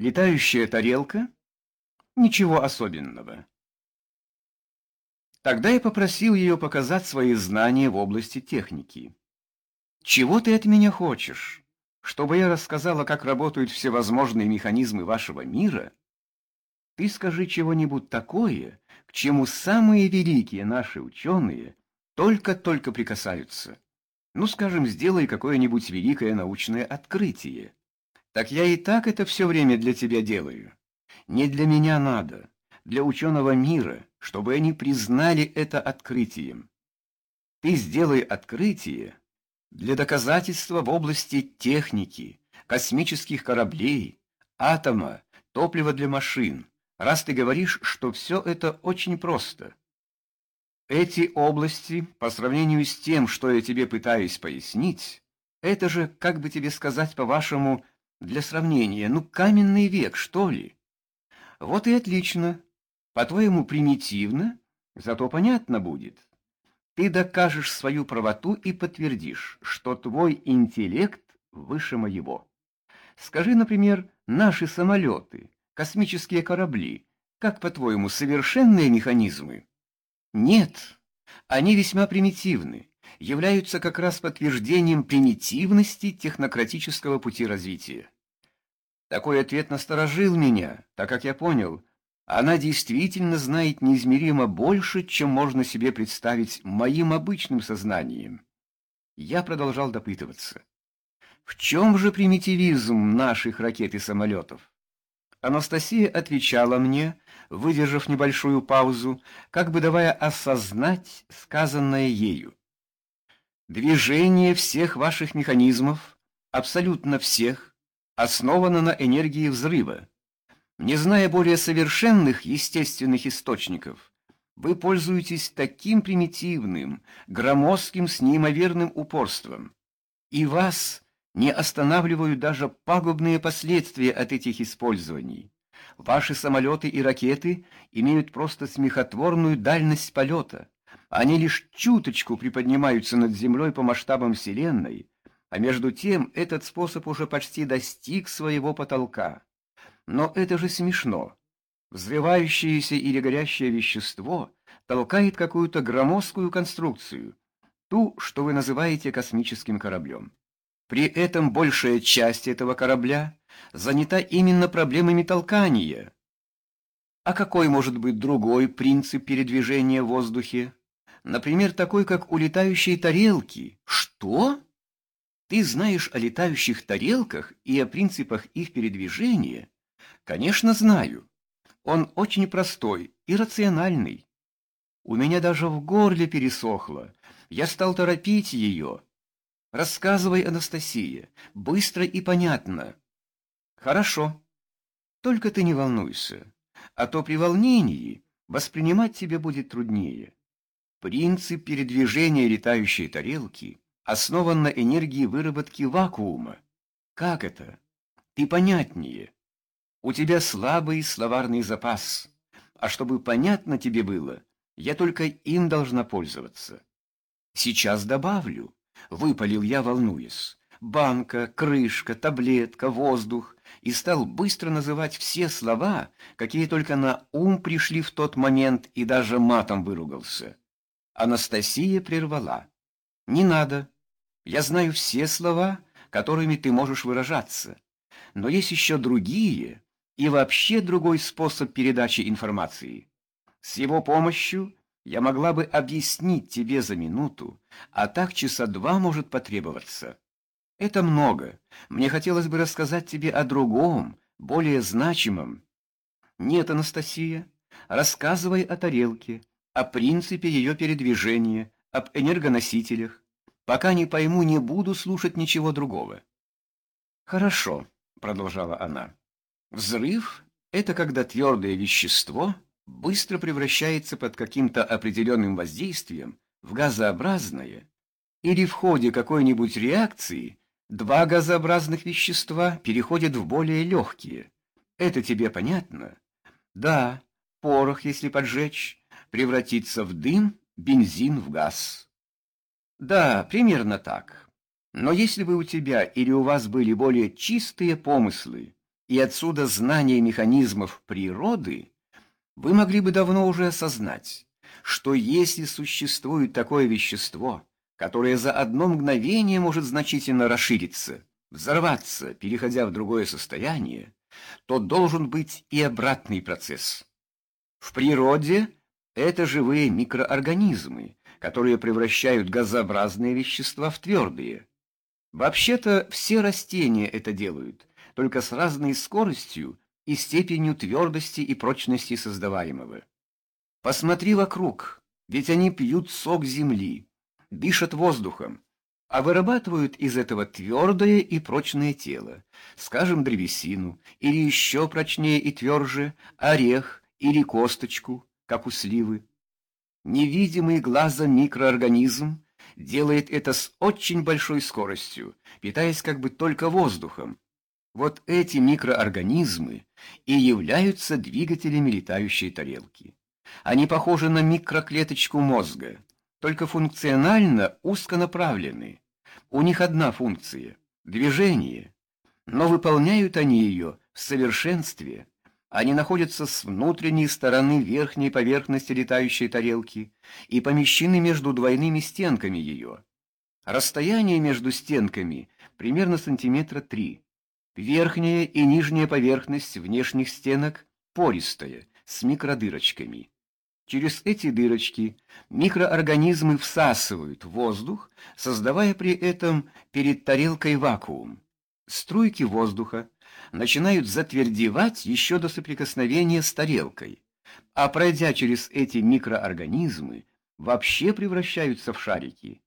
Летающая тарелка? Ничего особенного. Тогда я попросил ее показать свои знания в области техники. Чего ты от меня хочешь? Чтобы я рассказала, как работают всевозможные механизмы вашего мира? Ты скажи чего-нибудь такое, к чему самые великие наши ученые только-только прикасаются. Ну, скажем, сделай какое-нибудь великое научное открытие. Так я и так это все время для тебя делаю. Не для меня надо, для ученого мира, чтобы они признали это открытием. Ты сделай открытие для доказательства в области техники, космических кораблей, атома, топлива для машин, раз ты говоришь, что все это очень просто. Эти области, по сравнению с тем, что я тебе пытаюсь пояснить, это же, как бы тебе сказать по-вашему, для сравнения, ну, каменный век, что ли? Вот и отлично. По-твоему, примитивно, зато понятно будет. Ты докажешь свою правоту и подтвердишь, что твой интеллект выше моего. Скажи, например, наши самолеты, космические корабли, как, по-твоему, совершенные механизмы? Нет, они весьма примитивны, являются как раз подтверждением примитивности технократического пути развития. Такой ответ насторожил меня, так как я понял, она действительно знает неизмеримо больше, чем можно себе представить моим обычным сознанием. Я продолжал допытываться. В чем же примитивизм наших ракет и самолетов? Анастасия отвечала мне, выдержав небольшую паузу, как бы давая осознать сказанное ею. Движение всех ваших механизмов, абсолютно всех, основано на энергии взрыва. Не зная более совершенных естественных источников, вы пользуетесь таким примитивным, громоздким с неимоверным упорством. И вас не останавливают даже пагубные последствия от этих использований. Ваши самолеты и ракеты имеют просто смехотворную дальность полета. Они лишь чуточку приподнимаются над землей по масштабам Вселенной, а между тем этот способ уже почти достиг своего потолка. Но это же смешно. Взрывающееся или горящее вещество толкает какую-то громоздкую конструкцию, ту, что вы называете космическим кораблем. При этом большая часть этого корабля занята именно проблемами толкания. А какой может быть другой принцип передвижения в воздухе? Например, такой, как у летающей тарелки. Что? Ты знаешь о летающих тарелках и о принципах их передвижения? Конечно, знаю. Он очень простой и рациональный. У меня даже в горле пересохло. Я стал торопить ее. Рассказывай, Анастасия, быстро и понятно. Хорошо. Только ты не волнуйся, а то при волнении воспринимать тебе будет труднее. Принцип передвижения летающей тарелки основан на энергии выработки вакуума. Как это? Ты понятнее. У тебя слабый словарный запас, а чтобы понятно тебе было, я только им должна пользоваться. Сейчас добавлю. Выпалил я, волнуясь. Банка, крышка, таблетка, воздух. И стал быстро называть все слова, какие только на ум пришли в тот момент, и даже матом выругался. Анастасия прервала. «Не надо. Я знаю все слова, которыми ты можешь выражаться. Но есть еще другие и вообще другой способ передачи информации. С его помощью я могла бы объяснить тебе за минуту, а так часа два может потребоваться. Это много. Мне хотелось бы рассказать тебе о другом, более значимом. Нет, Анастасия, рассказывай о тарелке, о принципе ее передвижения, об энергоносителях. Пока не пойму, не буду слушать ничего другого. Хорошо, продолжала она. Взрыв — это когда твердое вещество — быстро превращается под каким-то определенным воздействием в газообразное, или в ходе какой-нибудь реакции два газообразных вещества переходят в более легкие. Это тебе понятно? Да, порох, если поджечь, превратится в дым, бензин в газ. Да, примерно так. Но если бы у тебя или у вас были более чистые помыслы, и отсюда знание механизмов природы, вы могли бы давно уже осознать, что если существует такое вещество, которое за одно мгновение может значительно расшириться, взорваться, переходя в другое состояние, то должен быть и обратный процесс. В природе это живые микроорганизмы, которые превращают газообразные вещества в твердые. Вообще-то все растения это делают, только с разной скоростью и степенью твердости и прочности создаваемого. Посмотри вокруг, ведь они пьют сок земли, дышат воздухом, а вырабатывают из этого твердое и прочное тело, скажем, древесину, или еще прочнее и тверже, орех или косточку, как у сливы. Невидимый глазом микроорганизм делает это с очень большой скоростью, питаясь как бы только воздухом. Вот эти микроорганизмы и являются двигателями летающей тарелки. Они похожи на микроклеточку мозга, только функционально узконаправлены. У них одна функция — движение, но выполняют они ее в совершенстве. Они находятся с внутренней стороны верхней поверхности летающей тарелки и помещены между двойными стенками ее. Расстояние между стенками примерно сантиметра три. Верхняя и нижняя поверхность внешних стенок пористая, с микродырочками. Через эти дырочки микроорганизмы всасывают воздух, создавая при этом перед тарелкой вакуум. Струйки воздуха начинают затвердевать еще до соприкосновения с тарелкой, а пройдя через эти микроорганизмы, вообще превращаются в шарики.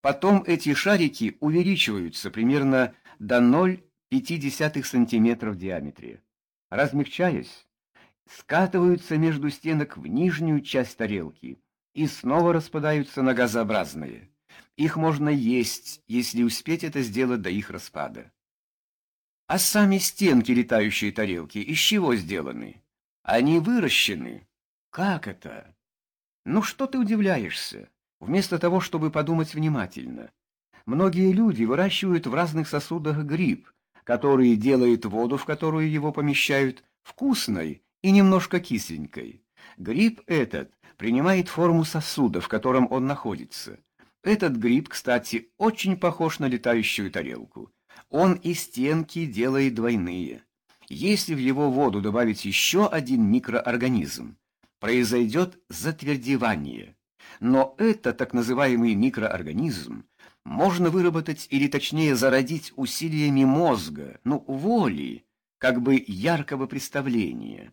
Потом эти шарики увеличиваются примерно до 0,5 см в диаметре. Размягчаясь, скатываются между стенок в нижнюю часть тарелки и снова распадаются на газообразные. Их можно есть, если успеть это сделать до их распада. А сами стенки летающей тарелки из чего сделаны? Они выращены. Как это? Ну что ты удивляешься? Вместо того, чтобы подумать внимательно. Многие люди выращивают в разных сосудах гриб, который делает воду, в которую его помещают, вкусной и немножко кисленькой. Гриб этот принимает форму сосуда, в котором он находится. Этот гриб, кстати, очень похож на летающую тарелку. Он и стенки делает двойные. Если в его воду добавить еще один микроорганизм, произойдет затвердевание. Но это так называемый микроорганизм можно выработать или точнее зародить усилиями мозга, ну, воли, как бы яркого представления.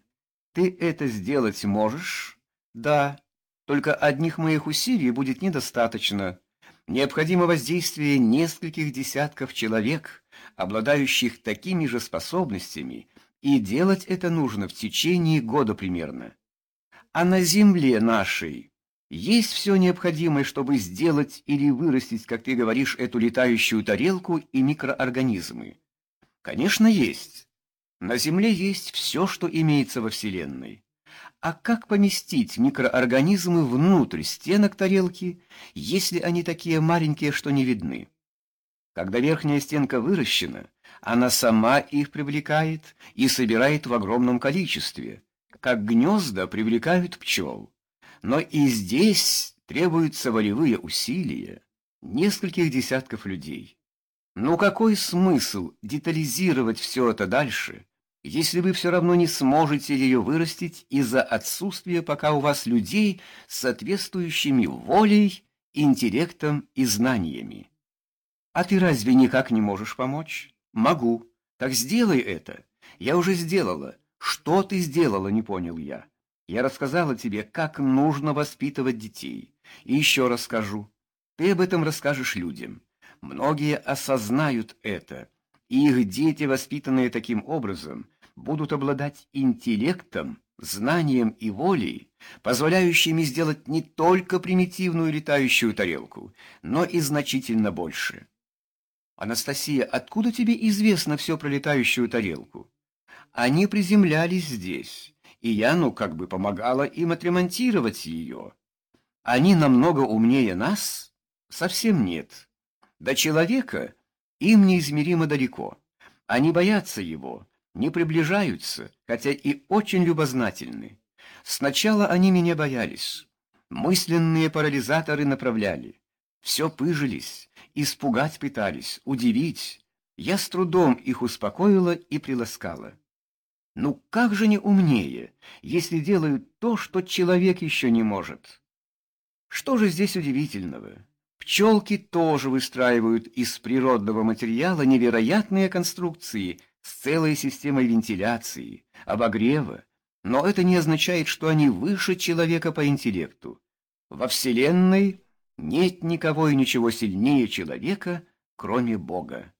Ты это сделать можешь? Да. Только одних моих усилий будет недостаточно. Необходимо воздействие нескольких десятков человек, обладающих такими же способностями, и делать это нужно в течение года примерно. А на земле нашей есть все необходимое, чтобы сделать или вырастить, как ты говоришь, эту летающую тарелку и микроорганизмы. Конечно, есть. На Земле есть все, что имеется во Вселенной. А как поместить микроорганизмы внутрь стенок тарелки, если они такие маленькие, что не видны? Когда верхняя стенка выращена, она сама их привлекает и собирает в огромном количестве, как гнезда привлекают пчел. Но и здесь требуются волевые усилия нескольких десятков людей. Ну какой смысл детализировать все это дальше, если вы все равно не сможете ее вырастить из-за отсутствия пока у вас людей с соответствующими волей, интеллектом и знаниями. А ты разве никак не можешь помочь? Могу. Так сделай это. Я уже сделала. Что ты сделала, не понял я. Я рассказала тебе, как нужно воспитывать детей. И еще расскажу. Ты об этом расскажешь людям. Многие осознают это. И их дети, воспитанные таким образом, будут обладать интеллектом, знанием и волей, позволяющими сделать не только примитивную летающую тарелку, но и значительно больше. Анастасия, откуда тебе известно все про летающую тарелку? Они приземлялись здесь, и я, ну, как бы помогала им отремонтировать ее. Они намного умнее нас? Совсем нет. До человека им неизмеримо далеко. Они боятся его, не приближаются, хотя и очень любознательны. Сначала они меня боялись. Мысленные парализаторы направляли. Все пыжились, испугать пытались, удивить. Я с трудом их успокоила и приласкала. Ну как же не умнее, если делают то, что человек еще не может? Что же здесь удивительного? Пчелки тоже выстраивают из природного материала невероятные конструкции с целой системой вентиляции, обогрева, но это не означает, что они выше человека по интеллекту. Во Вселенной нет никого и ничего сильнее человека, кроме Бога.